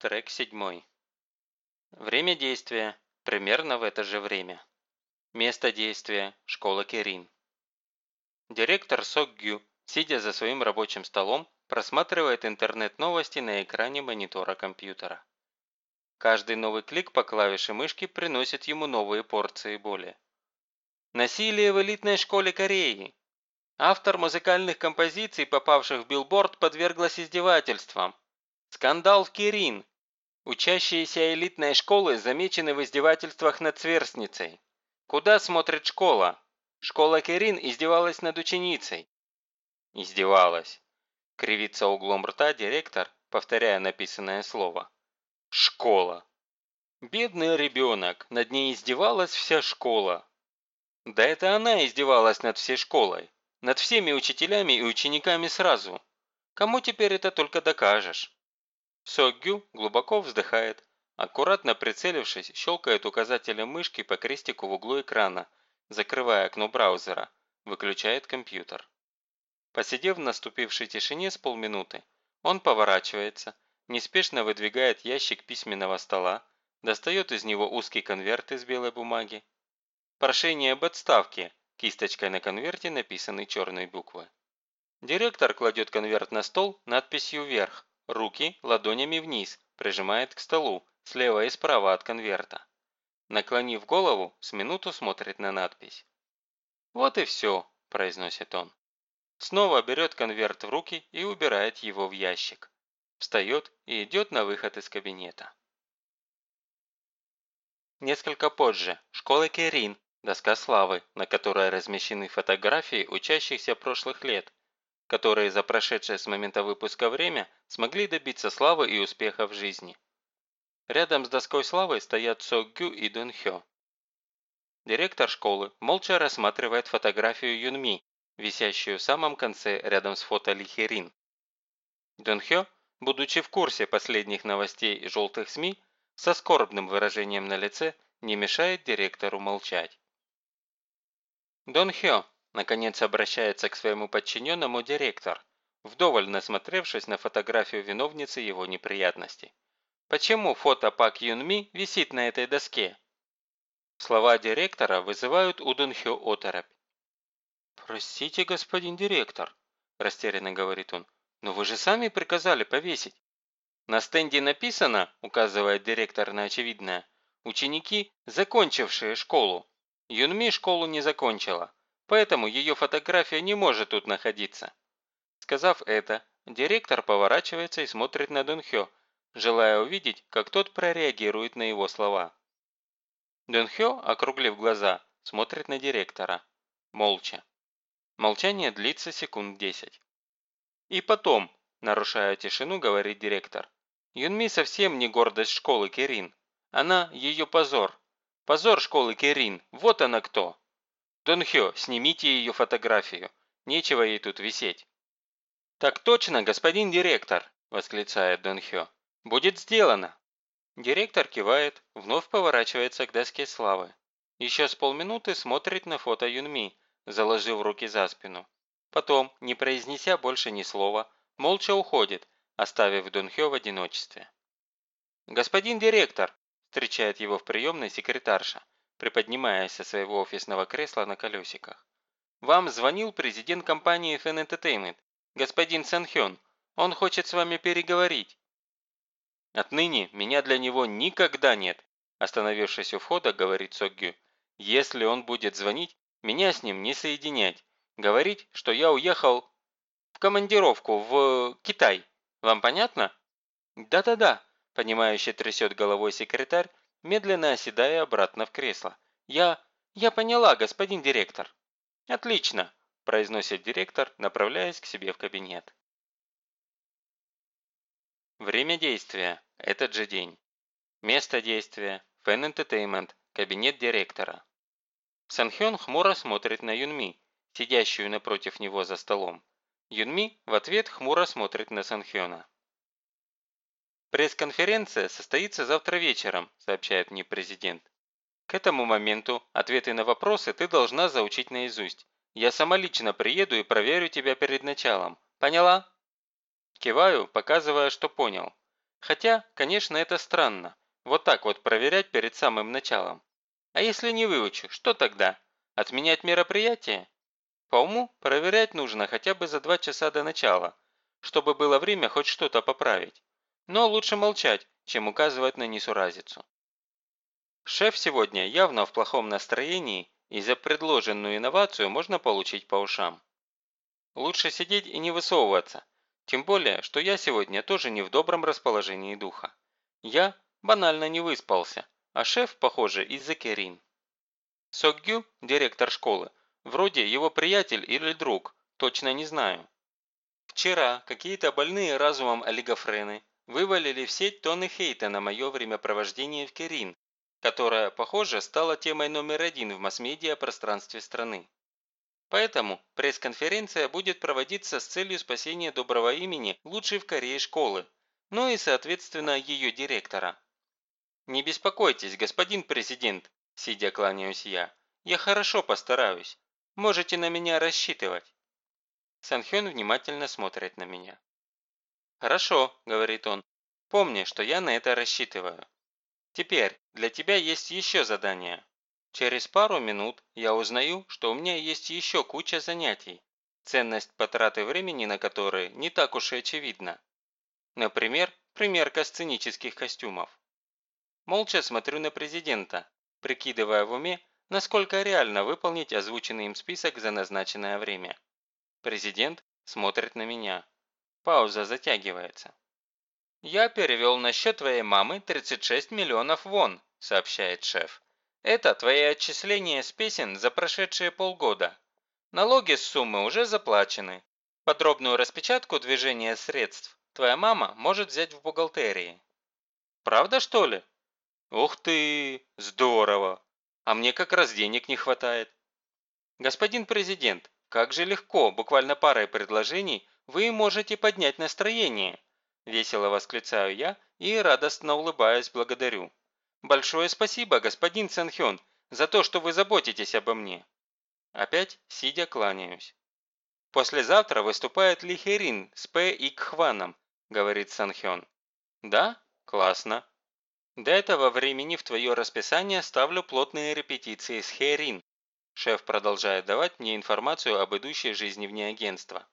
Трек 7. Время действия – примерно в это же время. Место действия – школа Керин. Директор Сок Гю, сидя за своим рабочим столом, просматривает интернет-новости на экране монитора компьютера. Каждый новый клик по клавише мышки приносит ему новые порции боли. Насилие в элитной школе Кореи. Автор музыкальных композиций, попавших в билборд, подверглась издевательствам. Скандал в Кирин. Учащиеся элитной школы замечены в издевательствах над сверстницей. Куда смотрит школа? Школа Кирин издевалась над ученицей. Издевалась. Кривится углом рта директор, повторяя написанное слово. Школа. Бедный ребенок, над ней издевалась вся школа. Да это она издевалась над всей школой. Над всеми учителями и учениками сразу. Кому теперь это только докажешь? Соггю глубоко вздыхает, аккуратно прицелившись, щелкает указателем мышки по крестику в углу экрана, закрывая окно браузера, выключает компьютер. Посидев в наступившей тишине с полминуты, он поворачивается, неспешно выдвигает ящик письменного стола, достает из него узкий конверт из белой бумаги. Прошение об отставке, кисточкой на конверте написанной черной буквой. Директор кладет конверт на стол надписью «Вверх», Руки ладонями вниз, прижимает к столу, слева и справа от конверта. Наклонив голову, с минуту смотрит на надпись. «Вот и все», – произносит он. Снова берет конверт в руки и убирает его в ящик. Встает и идет на выход из кабинета. Несколько позже. Школа Керин. Доска славы, на которой размещены фотографии учащихся прошлых лет, которые за прошедшее с момента выпуска время смогли добиться славы и успеха в жизни. Рядом с доской славы стоят Со Гю и Дун Хё. Директор школы молча рассматривает фотографию Юн Ми, висящую в самом конце рядом с фото Ли Херин. Дун Хё, будучи в курсе последних новостей желтых СМИ, со скорбным выражением на лице не мешает директору молчать. Дон Хё, Наконец обращается к своему подчиненному директор, вдоволь насмотревшись на фотографию виновницы его неприятностей. Почему фото Пак Юн Ми висит на этой доске? Слова директора вызывают у Дунхё оторопь. «Простите, господин директор», – растерянно говорит он, – «но вы же сами приказали повесить». На стенде написано, указывает директор на очевидное, ученики, закончившие школу. Юнми школу не закончила. Поэтому ее фотография не может тут находиться. Сказав это, директор поворачивается и смотрит на Дунхё, желая увидеть, как тот прореагирует на его слова. Дунхё, округлив глаза, смотрит на директора. Молча. Молчание длится секунд десять. И потом, нарушая тишину, говорит директор, Юнми совсем не гордость школы Керин. Она ее позор. Позор школы Керин, вот она кто. Дон Хё, снимите ее фотографию. Нечего ей тут висеть». «Так точно, господин директор!» – восклицает Дон Хё. «Будет сделано!» Директор кивает, вновь поворачивается к доске славы. Еще с полминуты смотрит на фото Юнми, заложив руки за спину. Потом, не произнеся больше ни слова, молча уходит, оставив Дон Хё в одиночестве. «Господин директор!» – встречает его в приемной секретарша приподнимаясь со своего офисного кресла на колесиках. «Вам звонил президент компании Fan Entertainment, господин Сэн Хён. Он хочет с вами переговорить». «Отныне меня для него никогда нет», остановившись у входа, говорит Соггю. «Если он будет звонить, меня с ним не соединять. Говорить, что я уехал в командировку в Китай. Вам понятно?» «Да-да-да», понимающе трясет головой секретарь медленно оседая обратно в кресло. «Я... я поняла, господин директор». «Отлично», – произносит директор, направляясь к себе в кабинет. Время действия – этот же день. Место действия – Fan Entertainment, кабинет директора. Санхён хмуро смотрит на Юнми, сидящую напротив него за столом. Юнми в ответ хмуро смотрит на Санхёна. «Пресс-конференция состоится завтра вечером», – сообщает мне президент. «К этому моменту ответы на вопросы ты должна заучить наизусть. Я сама лично приеду и проверю тебя перед началом. Поняла?» Киваю, показывая, что понял. Хотя, конечно, это странно. Вот так вот проверять перед самым началом. А если не выучу, что тогда? Отменять мероприятие? По уму проверять нужно хотя бы за два часа до начала, чтобы было время хоть что-то поправить. Но лучше молчать, чем указывать на несуразицу. Шеф сегодня явно в плохом настроении, и за предложенную инновацию можно получить по ушам. Лучше сидеть и не высовываться, тем более, что я сегодня тоже не в добром расположении духа. Я банально не выспался, а шеф, похоже, из-за Керин. Сокгю, директор школы, вроде его приятель или друг, точно не знаю. Вчера какие-то больные разумом олигофрены вывалили в сеть тонны хейта на мое времяпровождение в Керин, которая, похоже, стала темой номер один в масс-медиа пространстве страны. Поэтому пресс-конференция будет проводиться с целью спасения доброго имени лучшей в Корее школы, ну и, соответственно, ее директора. «Не беспокойтесь, господин президент», – сидя кланяюсь я. «Я хорошо постараюсь. Можете на меня рассчитывать». Санхён внимательно смотрит на меня. «Хорошо», – говорит он. «Помни, что я на это рассчитываю. Теперь для тебя есть еще задание. Через пару минут я узнаю, что у меня есть еще куча занятий, ценность потраты времени на которые не так уж и очевидна. Например, примерка сценических костюмов. Молча смотрю на президента, прикидывая в уме, насколько реально выполнить озвученный им список за назначенное время. Президент смотрит на меня. Пауза затягивается. «Я перевел на счет твоей мамы 36 миллионов вон», сообщает шеф. Это твои отчисления с песен за прошедшие полгода. Налоги с суммы уже заплачены. Подробную распечатку движения средств твоя мама может взять в бухгалтерии. Правда, что ли? Ух ты, здорово. А мне как раз денег не хватает. Господин президент, как же легко, буквально парой предложений, вы можете поднять настроение. Весело восклицаю я и радостно улыбаясь благодарю. Большое спасибо, господин Цэнхён, за то, что вы заботитесь обо мне. Опять сидя кланяюсь. Послезавтра выступает Ли Херин с П. и Кхваном, говорит Санхён. Да? Классно. До этого времени в твое расписание ставлю плотные репетиции с Херин. Шеф продолжает давать мне информацию об идущей жизни вне агентства.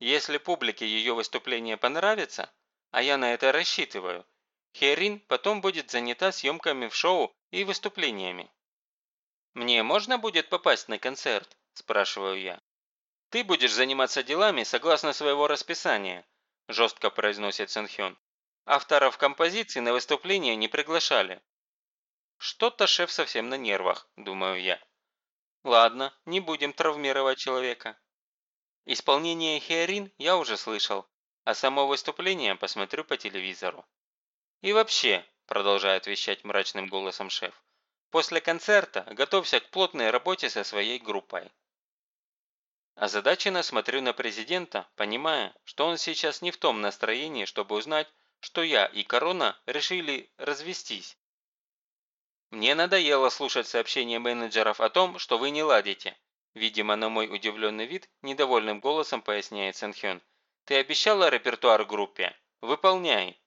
Если публике ее выступление понравится, а я на это рассчитываю, Херин потом будет занята съемками в шоу и выступлениями. «Мне можно будет попасть на концерт?» – спрашиваю я. «Ты будешь заниматься делами согласно своего расписания», – жестко произносит Сэнхён. «Авторов композиции на выступление не приглашали». «Что-то шеф совсем на нервах», – думаю я. «Ладно, не будем травмировать человека». Исполнение Хеорин я уже слышал, а само выступление посмотрю по телевизору. «И вообще», – продолжает вещать мрачным голосом шеф, «после концерта готовься к плотной работе со своей группой». Озадаченно смотрю на президента, понимая, что он сейчас не в том настроении, чтобы узнать, что я и Корона решили развестись. Мне надоело слушать сообщения менеджеров о том, что вы не ладите. Видимо, на мой удивленный вид, недовольным голосом поясняет Сэнхён. Ты обещала репертуар группе? Выполняй.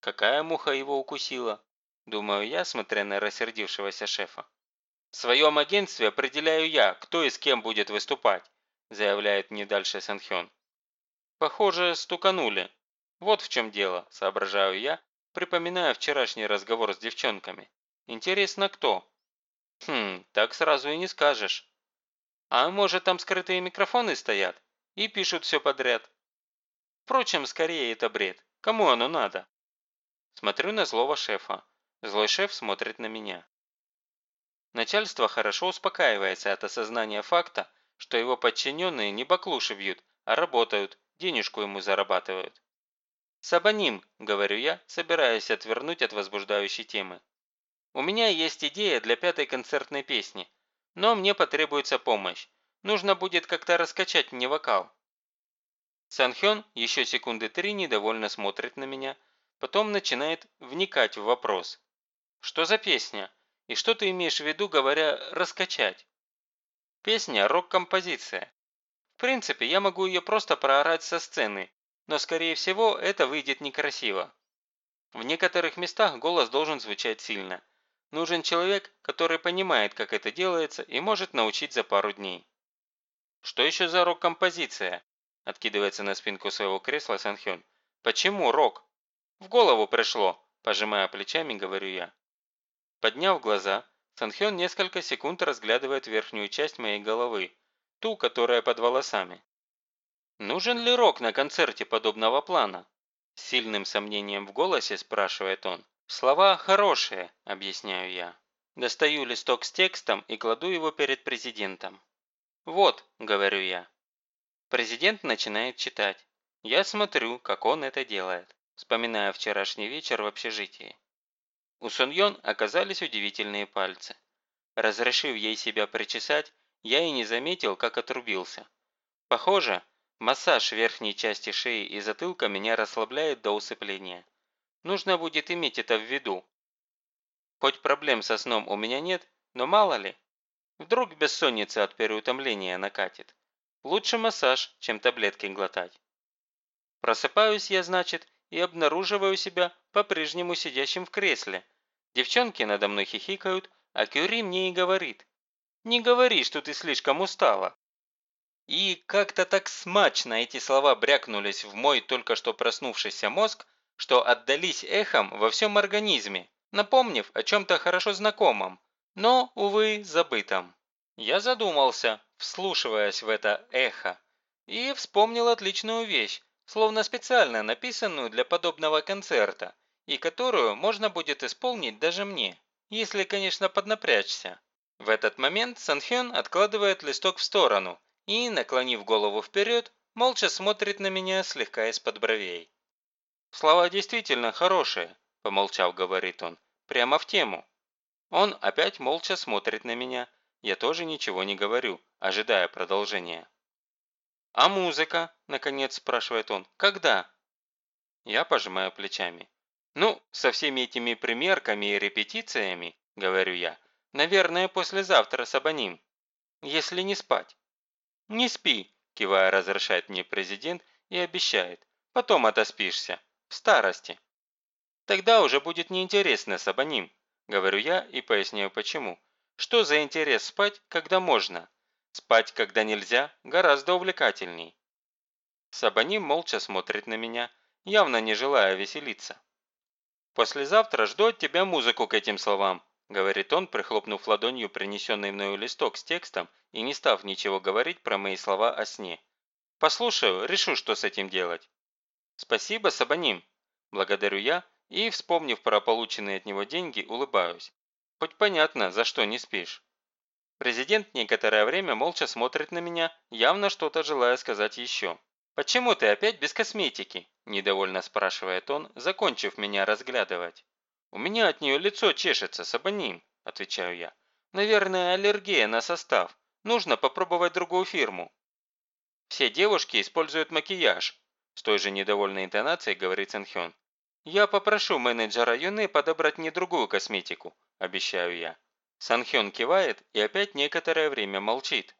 Какая муха его укусила? Думаю я, смотря на рассердившегося шефа. В своем агентстве определяю я, кто и с кем будет выступать, заявляет мне дальше Санхён. Похоже, стуканули. Вот в чем дело, соображаю я, припоминая вчерашний разговор с девчонками. Интересно, кто? Хм, так сразу и не скажешь. А может, там скрытые микрофоны стоят и пишут все подряд? Впрочем, скорее это бред. Кому оно надо? Смотрю на злого шефа. Злой шеф смотрит на меня. Начальство хорошо успокаивается от осознания факта, что его подчиненные не баклуши вьют, а работают, денежку ему зарабатывают. «Сабаним», – говорю я, собираясь отвернуть от возбуждающей темы. «У меня есть идея для пятой концертной песни, но мне потребуется помощь. Нужно будет как-то раскачать мне вокал». Санхён еще секунды три недовольно смотрит на меня – Потом начинает вникать в вопрос. Что за песня? И что ты имеешь в виду, говоря «раскачать»? Песня – рок-композиция. В принципе, я могу ее просто проорать со сцены, но скорее всего это выйдет некрасиво. В некоторых местах голос должен звучать сильно. Нужен человек, который понимает, как это делается и может научить за пару дней. Что еще за рок-композиция? Откидывается на спинку своего кресла Санхён. Почему рок? В голову пришло, пожимая плечами, говорю я. Подняв глаза, Санхён несколько секунд разглядывает верхнюю часть моей головы, ту, которая под волосами. «Нужен ли рок на концерте подобного плана?» С сильным сомнением в голосе спрашивает он. «Слова хорошие», – объясняю я. Достаю листок с текстом и кладу его перед президентом. «Вот», – говорю я. Президент начинает читать. Я смотрю, как он это делает, вспоминая вчерашний вечер в общежитии. У Суньон оказались удивительные пальцы. Разрешив ей себя причесать, я и не заметил, как отрубился. Похоже, массаж верхней части шеи и затылка меня расслабляет до усыпления. Нужно будет иметь это в виду. Хоть проблем со сном у меня нет, но мало ли. Вдруг бессонница от переутомления накатит. Лучше массаж, чем таблетки глотать. Просыпаюсь я, значит, и обнаруживаю себя по-прежнему сидящим в кресле. Девчонки надо мной хихикают, а Кюри мне и говорит. «Не говори, что ты слишком устала». И как-то так смачно эти слова брякнулись в мой только что проснувшийся мозг, что отдались эхом во всем организме, напомнив о чем-то хорошо знакомом, но, увы, забытом. Я задумался, вслушиваясь в это эхо, и вспомнил отличную вещь, словно специально написанную для подобного концерта, и которую можно будет исполнить даже мне, если, конечно, поднапрячься. В этот момент Санхён откладывает листок в сторону и, наклонив голову вперед, молча смотрит на меня слегка из-под бровей. «Слова действительно хорошие», – помолчав, говорит он, – «прямо в тему». Он опять молча смотрит на меня, я тоже ничего не говорю, ожидая продолжения. «А музыка?» – наконец спрашивает он. «Когда?» Я пожимаю плечами. «Ну, со всеми этими примерками и репетициями, – говорю я, – наверное, послезавтра с абоним, если не спать». «Не спи», – кивая разрешает мне президент и обещает. «Потом отоспишься. В старости». «Тогда уже будет неинтересно с абоним», – говорю я и поясняю почему. «Что за интерес спать, когда можно? Спать, когда нельзя, гораздо увлекательней. Сабаним молча смотрит на меня, явно не желая веселиться. «Послезавтра жду от тебя музыку к этим словам», говорит он, прихлопнув ладонью принесенный мною листок с текстом и не став ничего говорить про мои слова о сне. «Послушаю, решу, что с этим делать». «Спасибо, Сабаним», благодарю я и, вспомнив про полученные от него деньги, улыбаюсь. «Хоть понятно, за что не спишь». Президент некоторое время молча смотрит на меня, явно что-то желая сказать еще. «Почему ты опять без косметики?» – недовольно спрашивает он, закончив меня разглядывать. «У меня от нее лицо чешется, сабаним», – отвечаю я. «Наверное, аллергия на состав. Нужно попробовать другую фирму». «Все девушки используют макияж», – с той же недовольной интонацией говорит Сэнхён. «Я попрошу менеджера Юны подобрать мне другую косметику», – обещаю я. Санхён кивает и опять некоторое время молчит.